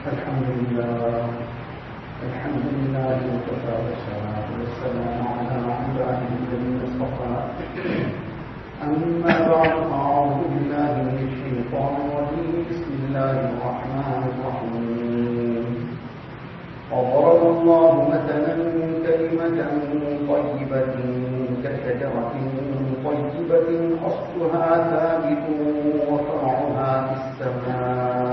الحمد لله. الحمد لله وكفى والصلاة والسلام على عباده الذين اصطفى أما بعد فأعوذ بالله من الشيطان الرجيم. بسم الله الرحمن الرحيم. وضرب الله مثلا كلمة طيبة كشجرة طيبة أصلها ثابت وفرعها في السماء.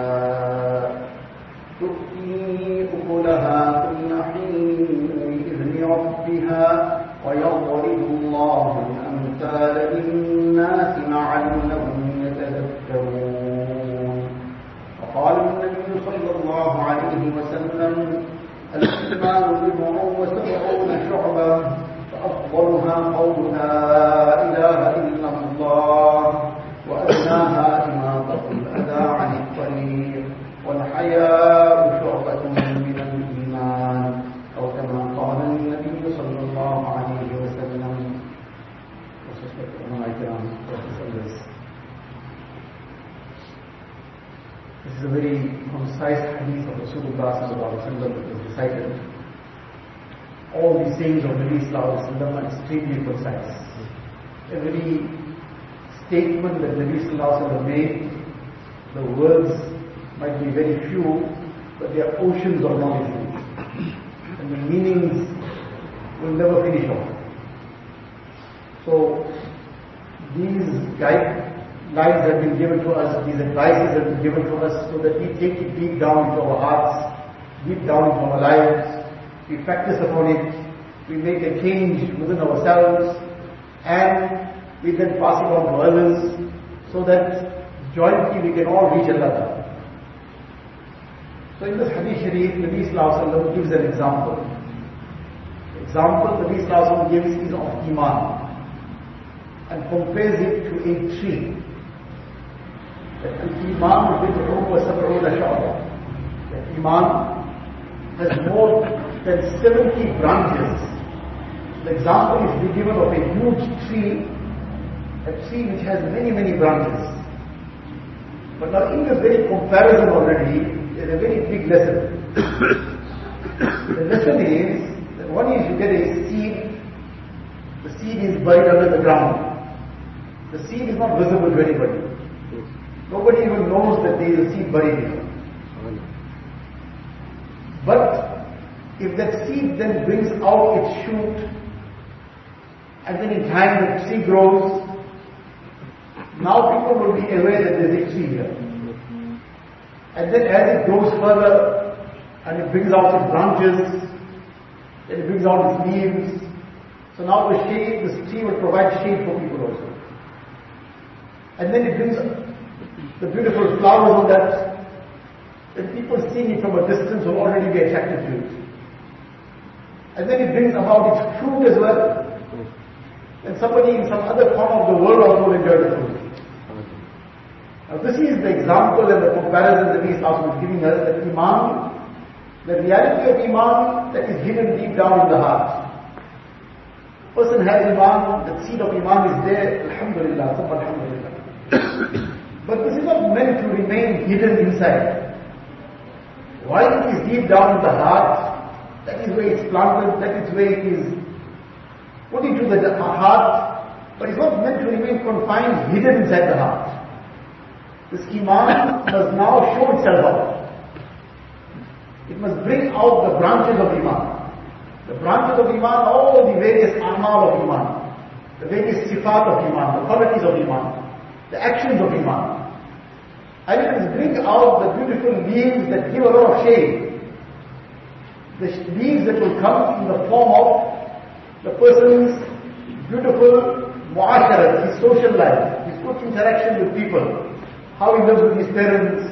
الله الأمثال للناس لعلهم يتذكرون. وقال النبي صلى الله عليه وسلم الإيمان بضع وسبعون شعبة فأفضلها قول لا Every statement that Nabi sallallahu made, the words might be very few, but they are oceans of knowledge. And the meanings will never finish off. So, these guidelines have been given to us, these advices have been given to us so that we take it deep down into our hearts, deep down into our lives, we practice upon it, we make a change within ourselves, and we then pass it on to others so that jointly we can all reach Allah. So in this hadith sharif, Nabi Sallallahu gives an example. The example Nabi Sallallahu gives is of Iman and compares it to a tree. That Iman bid'un wa sab'una shu'ba. That Iman has more than 70 branches. The example is given of a huge tree, a tree which has many, many branches. But now in this very comparison already, there's a very big lesson. the lesson is that one is you get a seed, the seed is buried under the ground. The seed is not visible to anybody. Nobody even knows that there is a seed buried here. But if that seed then brings out its shoot, and then in time the tree grows, now people will be aware that there is a tree here. And then as it grows further, and it brings out its branches, then it brings out its leaves, so now the shade, this tree will provide shade for people also. And then it brings the beautiful flowers on that, then people seeing it from a distance will already be attracted to it. And then it brings about its fruit as well. And somebody in some other corner of the world also will enjoy the fruit. Now this is the example and the comparison that Islam is giving us that Iman, the reality of Iman that is hidden deep down in the heart. Person has Iman, the seed of Iman is there, Alhamdulillah, Alhamdulillah. but this is not meant to remain hidden inside. While it is deep down in the heart, that is where it's planted, that is where it is put into the heart, but it's not meant to remain confined, hidden inside the heart. This Iman must now show itself out. It must bring out the branches of Iman. The branches of Iman, all the various amal of Iman, the various sifat of Iman, the qualities of Iman, the actions of Iman. And it must bring out the beautiful leaves that give a lot of shade. The leaves that will come in the form of the person's beautiful muasharat, his social life, his good interaction with people, how he lives with his parents,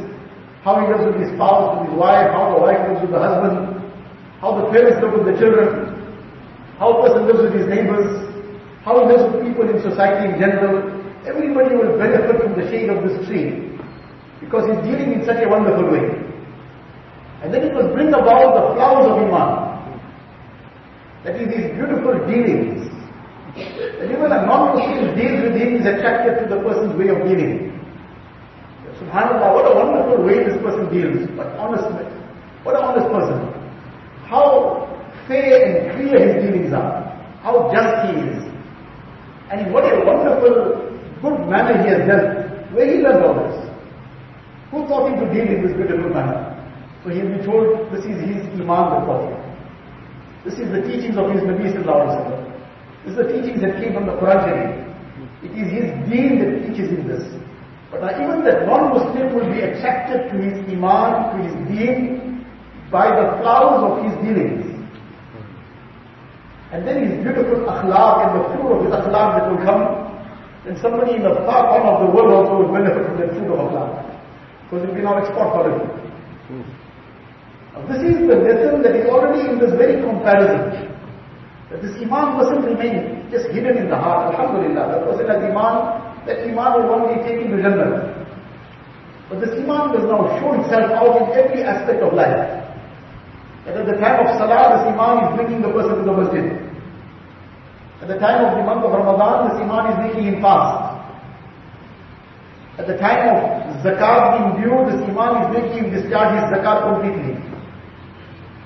how he lives with his spouse, with his wife, how the wife lives with the husband, how the parents live with the children, how a person lives with his neighbors, how he lives with people in society in general. Everybody will benefit from the shade of this tree because he's dealing in such a wonderful way. And then it will bring about the flowers of Iman. That is these beautiful dealings. That even a non-Muslim deals with him is attracted to the person's way of dealing. Subhanallah, what a wonderful way this person deals. But honestly, What an honest person. How fair and clear his dealings are. How just he is. And what a wonderful, good manner he has done. Where he learned all this? Who taught him to deal in this beautiful manner? So he has been told this is his Iman that taught him. This is the teachings of his Nabi Sallallahu Alaihi Wasallam. This is the teachings that came from the Quran. It is his deen that teaches him this. But even that non-Muslim will be attracted to his Iman, to his deen, by the flowers of his dealings. And then his beautiful akhlaq and the fruit of his akhlaq that will come, then somebody in the far corner of the world also will benefit from that fruit of akhlaq. Because it will be now export quality. This is the lesson that is already in this very comparison. That this iman mustn't remain just hidden in the heart. Alhamdulillah, the person has iman, that iman will one day take him to Jannah. But this iman does now show itself out in every aspect of life. At the time of Salah, this Iman is bringing the person to the masjid. At the time of the month of Ramadan, this Iman is making him fast. At the time of Zakat being due, this Iman is making him discharge his Zakat completely.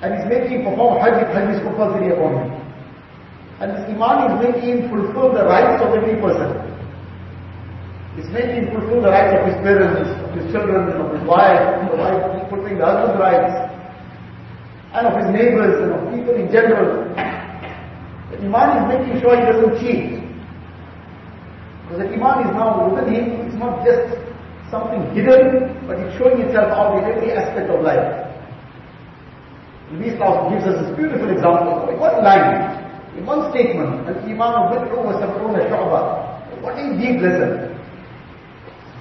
And is making him perform Hajj if Hajj compulsory upon him. And this Iman is making him fulfill the rights of every person. It's making him fulfill the rights of his parents, of his children, of his wife, the wife fulfilling the husband's rights and of his neighbors and of people in general. The Iman is making sure he doesn't cheat. Because the Iman is now within him, it's not just something hidden, but it's showing itself out in every aspect of life. Nabi gives us this beautiful example. In one line, in one statement, Al-Iman of Bid'u wa Sab'una Shu'ba. What a deep lesson.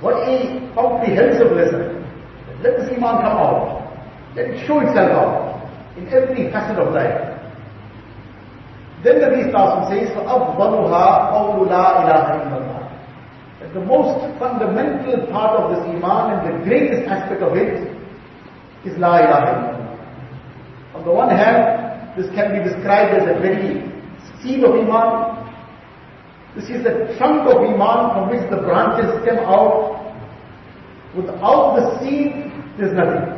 What a comprehensive lesson. Let this Iman come out. Let it show itself out in every facet of life. Then the Nabi says, فَأَفْضَلُهَا قَوْلُ لَا إِلَهَ إِلَّا اللَّهِ The most fundamental part of this Iman and the greatest aspect of it is La ilaha illallah. On the one hand, this can be described as a very seed of Iman. this is the trunk of Iman from which the branches stem out. Without the seed, there's nothing.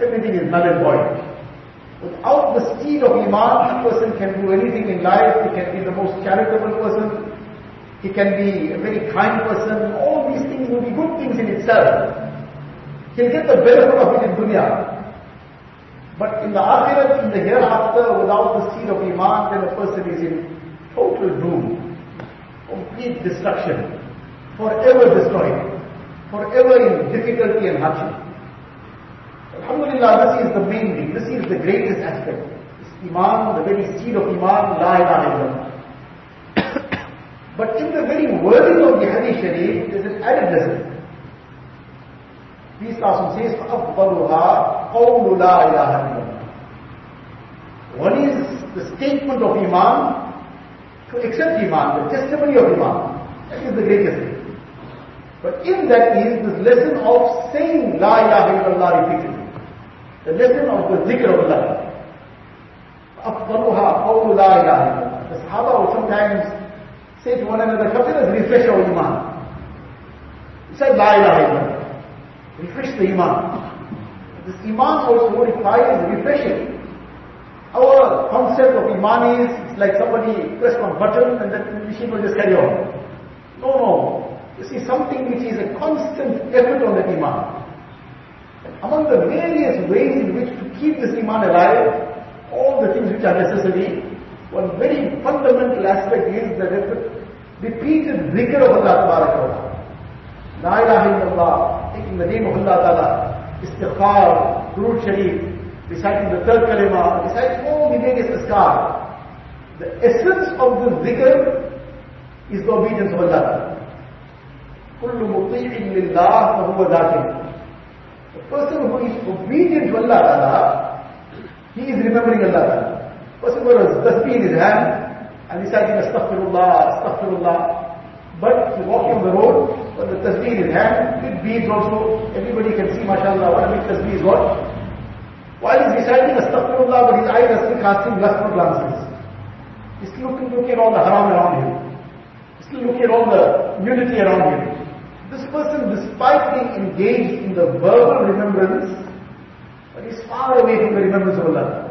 Everything is null and void. Without the seed of Iman, a person can do anything in life. He can be the most charitable person. He can be a very kind person. All these things will be good things in itself. He'll get the benefit of it in dunya. But in the akhirat, in the hereafter, without the seed of Iman, then a person is in total doom Complete destruction. Forever destroyed. Forever in difficulty and hardship. Alhamdulillah, this is the main thing. This is the greatest aspect. This Iman, the very seed of Iman, La ilaha illallah. but in the very wording of the Hadith Sharif, there is an added lesson. Peace Rasul says, فَأَفْضَلُهَا قَوْلُ لَا إِلَهَ إِلَّا One is the statement of Iman, to accept Iman, the testimony of Iman. That is the greatest thing. But in that is this lesson of saying La ilaha illallah repeatedly. The lesson of the zikr of Allah. أفضلها قول لا إله إلا الله. The Sahaba would sometimes say to one another, come let us refresh our iman. He said, La ilaha illallah. Refresh the iman. This iman also requires refreshing. Our concept of iman is, it's like somebody press one button and then the machine will just carry on. No, no. This is something which is a constant effort on that iman. Among the various ways in which to keep this iman alive, all the things which are necessary, one very fundamental aspect is the repeated zikr of Allah Ta'ala. La ilaha illallah, taking the name of Allah Ta'ala, istighfar, Durud Sharif, reciting the third kalima, reciting all the various askar. The essence of the zikr is the obedience of Allah. كل مطيع لله فهو ذاكر the person who is obedient to Allah Ta'ala, he is remembering Allah Ta'ala. Person who has tasbih in his hand, and he's saying astaghfirullah, astaghfirullah. But he's walking on the road, with the tasbih in his hand, with beads also, everybody can see, mashallah, what a big tasbih is what? He's reciting astaghfirullah, but his eyes are still casting lustful glances. He's still looking, looking at all the haram around him. He's still looking at all the nudity around him. This person, despite being engaged in the verbal remembrance, but is far away from the remembrance of Allah.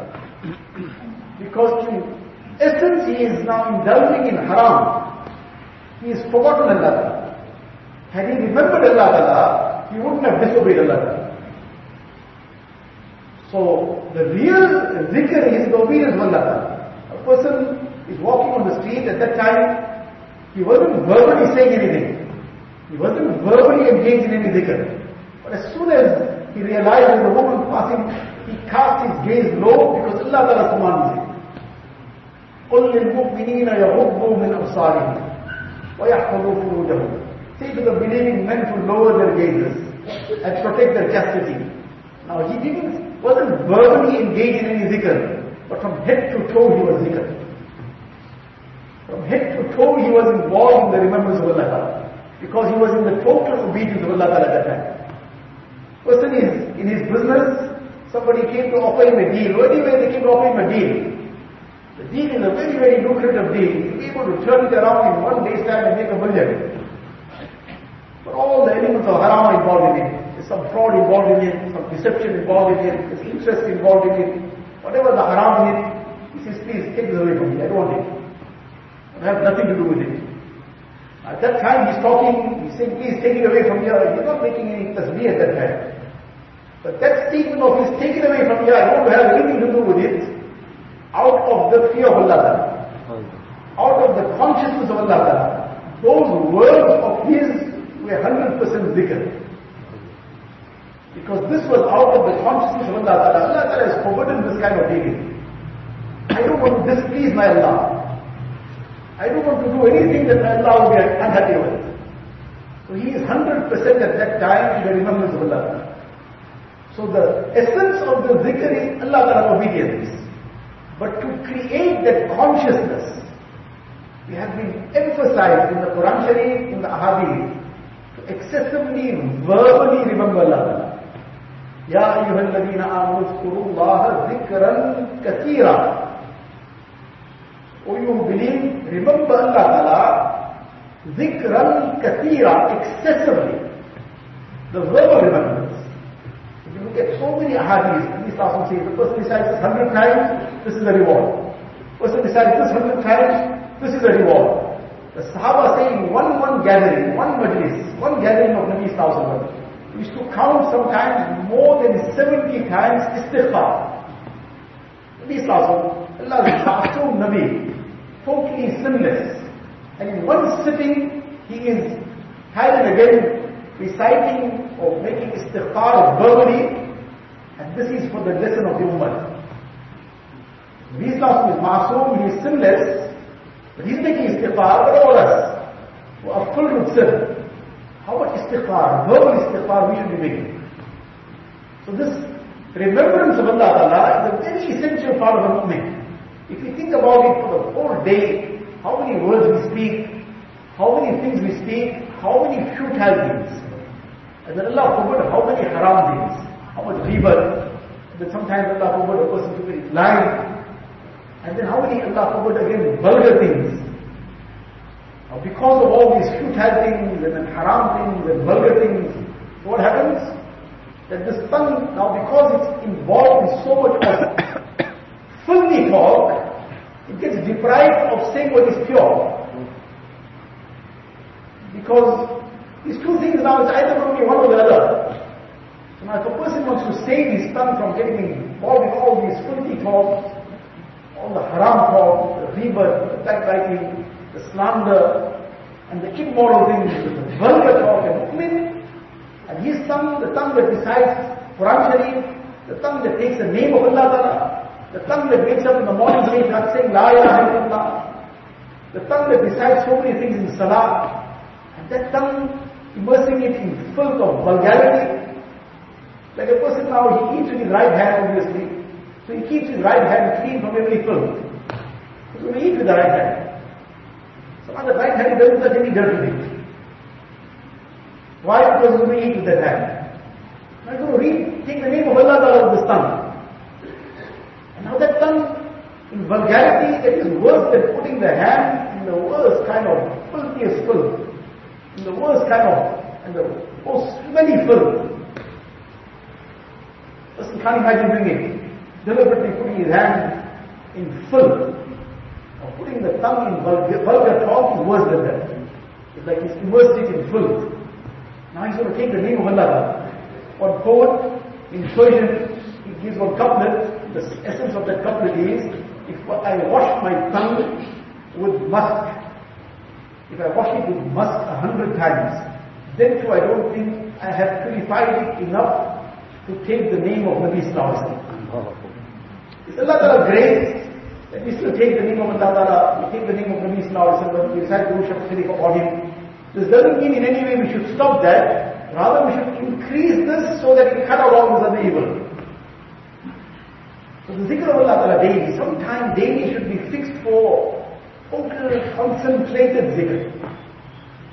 Because in essence he is now indulging in haram. He has forgotten Allah. Had he remembered Allah, he wouldn't have disobeyed Allah. So the real zikr is the obedience of Allah. A person is walking on the street at that time, he wasn't verbally saying anything. He wasn't verbally engaged in any zikr. But as soon as he realized the woman passing, he cast his gaze low because Allah Ta'ala commands him. قل للمؤمنين يغضوا من أبصارهم ويحفظوا فروجهم Say to the believing men to lower their gazes and protect their chastity. Now he didn't, wasn't verbally engaged in any zikr, but from head to toe he was zikr. From head to toe he was involved in the remembrance of Allah because he was in the total obedience of Allah at that time. Person is in his business, somebody came to offer him a deal. Anyway, they came to offer him a deal. The deal is a very, very lucrative deal. He'll be able to turn it around in one day's time and make a million. But all the elements of haram are involved in it. There's some fraud involved in it, some deception involved in it, there's interest involved in it. Whatever the haram in it, he says, please take this away from me. I don't want it. I have nothing to do with it. At that time he's talking, he's saying, please take it away from here. He's not making any tasbih at that time. But that statement of his take it away from here, I don't have anything to do with it, out of the fear of Allah. Out of the consciousness of Allah. Those words of his were 100% zikr. Because this was out of the consciousness of Allah. Ta'ala. Allah Ta'ala has forbidden this kind of dealing. I don't want to displease my Allah. I don't want to do anything that Allah will be unhappy with. So he is 100% at that time in the remembrance of Allah. So the essence of the zikr is Allah Ta'ala obedience. But to create that consciousness, we have been emphasized in the Quran Sharif, in the Ahadith, to excessively verbally remember Allah. يا أيها الذين آمنوا اذكروا الله ذكرا كثيرا or you believe, remember Allah Ta'ala, dhikran kathira, excessively. The verbal remembrance. If you look at so many ahadith, these Rasul says, the person decides this hundred times, this is a reward. Person decides this hundred times, this is a reward. The Sahaba say in one, one gathering, one majlis, one gathering of Nabi Sallallahu we used to count sometimes more than 70 times istighfar. Nabi Sallallahu Allah is Ma'asum Nabi totally sinless. And in one sitting, he is time and again reciting or making istighfar verbally, and this is for the lesson of the Ummah. Islam is masoom, he is sinless, but he's making istighfar for all us full sin. How much istighfar, verbal istighfar we should be making. So this remembrance of Allah Ta'ala is a very essential part of a mu'min. If you think about it for the whole day, how many words we speak, how many things we speak, how many futile things. And then Allah forbid how many haram things, how much rebirth. And then sometimes Allah forbid a person to be lying. And then how many Allah forbid again vulgar things. Because of all these futile things and haram things and vulgar things, what happens? That this tongue, now because it's involved in so much of filthy talk, it gets deprived of saying what is pure. Because these two things now, it's either going to be one or the other. So now if a person wants to save his tongue from getting involved in all these filthy talks, all the haram talk, the riba, the backbiting, the slander, and the immoral things, the vulgar talk and mu'min, and his tongue, the tongue that recites Quran Sharif, the tongue that takes the name of Allah Ta'ala, the tongue that wakes up in the morning not saying La ilaha illallah. The tongue that decides so many things in salah. And that tongue immersing it in filth of vulgarity. Like a person now, he eats with his right hand obviously. So he keeps his right hand clean from every filth. So to eat with the right hand. So on the right hand he doesn't touch any dirt with it. Why? Because he's going to eat with that hand. Now to read, take the name of Allah out of this tongue. And now that tongue, in vulgarity, it is worse than putting the hand in the worst kind of filthiest filth, in the worst kind of, and the most smelly filth. Person can't imagine doing it. Deliberately putting his hand in filth, putting the tongue in vulgar, vulgar talk is worse than that. It's like he's immersed it in filth. Now he's going to take the name of Allah. One poet in Persian, he gives one couplet, the essence of that couplet is, if I wash my tongue with musk, if I wash it with musk a hundred times, then too I don't think I have purified it enough to take the name of Nabi Sallallahu Is Allah Ta'ala great we still take the name of Allah Ta'ala, we take the name of Nabi Sallallahu Alaihi Wasallam, we recite the Durud Sharif about him. This doesn't mean in any way we should stop that, rather we should increase this so that we cut out all this other evil. So the zikr of Allah Ta'ala daily, sometime daily should be fixed for total concentrated zikr.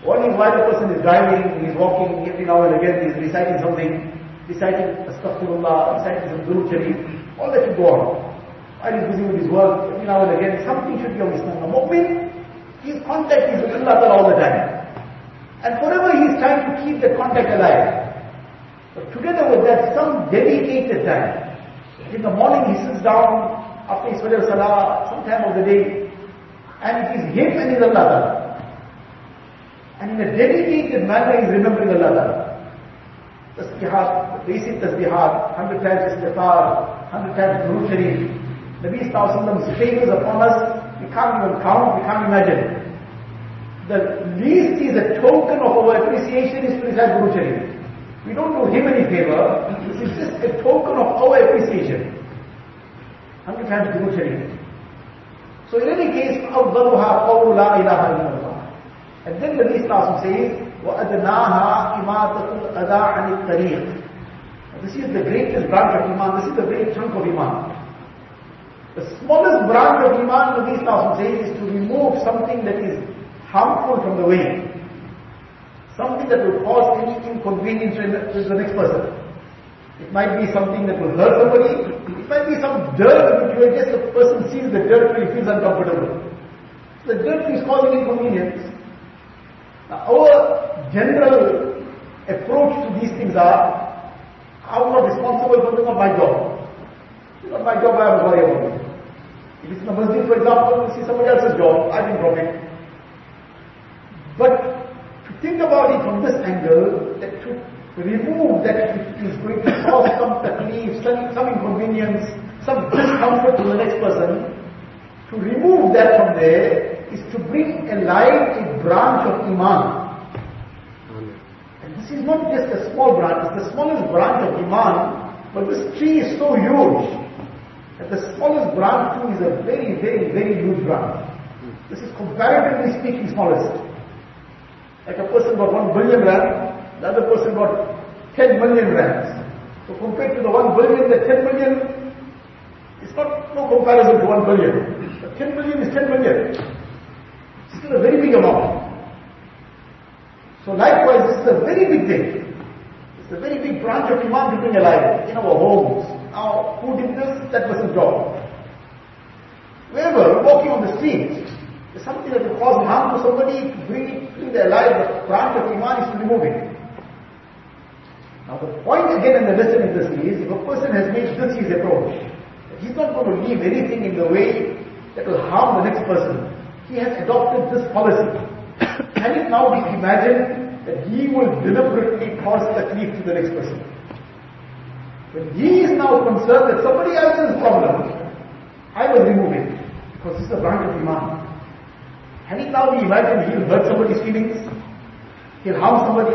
One is while the person is driving, he's walking, every now and again he's reciting something, reciting astaghfirullah, reciting some Durud all that should go on. While he's busy with his work, every now and again something should be on his tongue. A mu'min, his contact is with Allah all the time. And forever he's trying to keep the contact alive. But together with that, some dedicated time. In the morning he sits down after his Fajr Salah, some time of the day, and it is him and his Allah And in a dedicated manner he is remembering Allah Ta'ala. Tasbihat, basic tasbihat, hundred times istighfar, hundred times Durud Sharif. Nabi Sallallahu favors upon us, we can't even count, we can't imagine. The least is a token of our appreciation is to recite Durud Sharif. We don't do him any favor, it's just a token of our appreciation. Hundred times Durud Sharif. So in any case, فَأَفْضَلُهَا قَوْلُ لَا إِلَهَ إِلَّا اللَّهِ And then the Islam says, وَأَدْنَاهَا إِمَاتَةُ الْأَذَىٰ عَنِ الطَّرِيقِ This is the greatest branch of Iman, this is the great chunk of Iman. The smallest branch of Iman, Nabi says, is to remove something that is harmful from the way. Something that will cause any inconvenience to the next person. It might be something that will hurt somebody. It might be some dirt which just the person sees the dirt and he feels uncomfortable. The dirt is causing inconvenience. Now, our general approach to these things are, I'm not responsible for this, not my job. It's not my job, I to worry about it. If it's a masjid, for example, you see somebody else's job, I didn't drop. But to think about it from this angle, that to remove that it is going to cause some taklif, some, some inconvenience, some discomfort to the next person, to remove that from there is to bring alive a branch of Iman. And this is not just a small branch, it's the smallest branch of Iman, but this tree is so huge that the smallest branch too is a very, very, very huge branch. This is comparatively speaking smallest. Like a person got 1 billion rand, the other person got 10 million rands. So compared to the 1 billion, the 10 million, it's not no comparison to 1 billion. But 10 million is 10 million. Still a very big amount. So likewise, this is a very big thing. It's a very big branch of Iman bring alive in our homes. Now, who did this? That person's job. Wherever, walking on the street, there's something that will cause harm to somebody, bring it, bring their life, the branch of Iman is to remove it. Now the point again in the lesson in this is, if a person has made this his approach, he's not going to leave anything in the way that will harm the next person. He has adopted this policy. Can it now be imagined that he will deliberately cause the taklif to the next person? When he is now concerned that somebody else's problem, I will remove it. Because this is a branch of Iman. Can it now be imagined he'll hurt somebody's feelings? He'll harm somebody?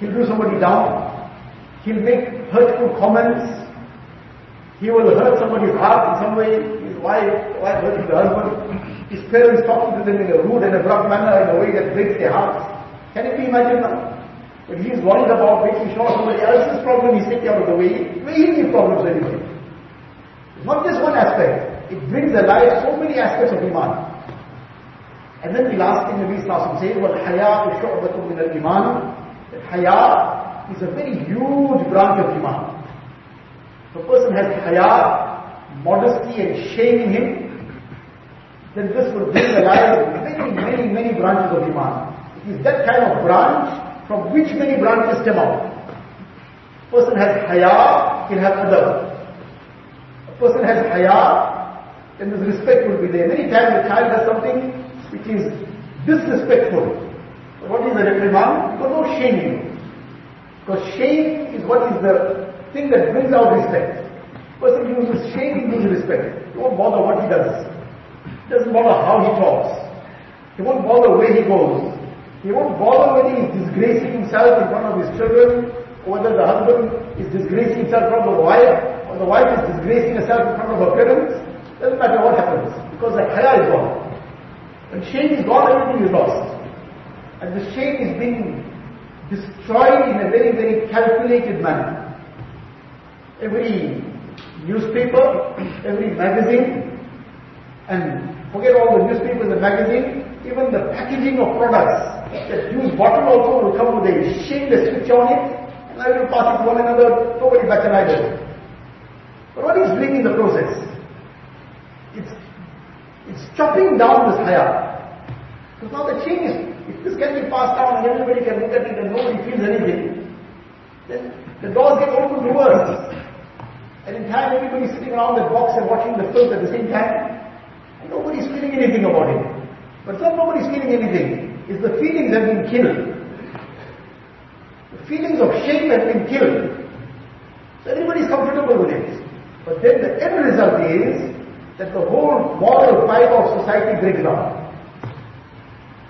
He'll do somebody down? He'll make hurtful comments? He will hurt somebody's heart in some way? His wife, wife hurting the husband? His parents talking to them in a rude and abrupt manner in a way that breaks their hearts? Can you be imagined now? But he is worried about making sure somebody else's problem is taken out of the way. Many problems anyway. It's not just one aspect. It brings alive so many aspects of Iman. And then the last thing Nabi Sassim says, well, haya is shu'batun min al-iman. That haya is a very huge branch of Iman. The person has haya, modesty and shame in him, then this will bring alive many, many, many branches of Iman. It is that kind of branch from which many branches stem out. A Person has haya, he'll have adab. a person has haya, then this respect will be there. Many times a child does something which is disrespectful. What is the reprimand? Because no shame in it. Because shame is what is the thing that brings out respect. Person uses shame, he loses respect. He won't bother what he does. It doesn't bother how he talks. He won't bother where he goes. He won't bother whether he is disgracing himself in front of his children, or whether the husband is disgracing himself in front of the wife, or the wife is disgracing herself in front of her parents. Doesn't matter what happens, because the haya is gone. When shame is gone, everything is lost. And the shame is being destroyed in a very, very calculated manner. Every newspaper, every magazine, and forget all the newspapers and magazines, even the packaging of products that use bottle also will come with a shameless switch on it, and I will pass it to one another, nobody back an idol. But what is doing in the process? It's, it's chopping down this haya. Because now the chain is, if this can be passed down and everybody can look at it and nobody feels anything, then the doors get opened reverse. And in time everybody is sitting around that box and watching the film at the same time, and nobody's feeling anything about it. But not nobody's feeling anything. Is the feelings have been killed. The feelings of shame have been killed. So everybody's comfortable with it. But then the end result is that the whole moral fiber of society breaks down.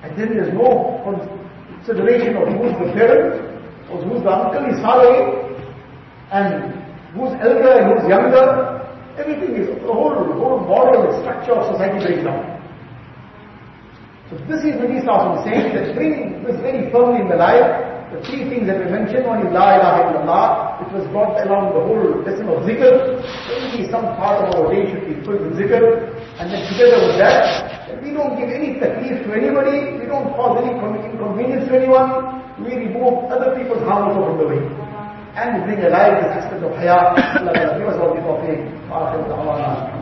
And then there's no consideration of who's the parent, or who's the uncle is following, and who's elder and who's younger. Everything is, the whole, whole moral structure of society breaks down. So this is Nabi Sallallahu saying that bring this very firmly in the life. The three things that we mentioned, one is La ilaha illallah, which was brought along the whole lesson of zikr. Maybe some part of our day should be filled with zikr. And then together with that, that we don't give any taklif to anybody, we don't cause any inconvenience to anyone, we remove other people's harm from the way and we bring alive this aspect of haya. Allah give us all the.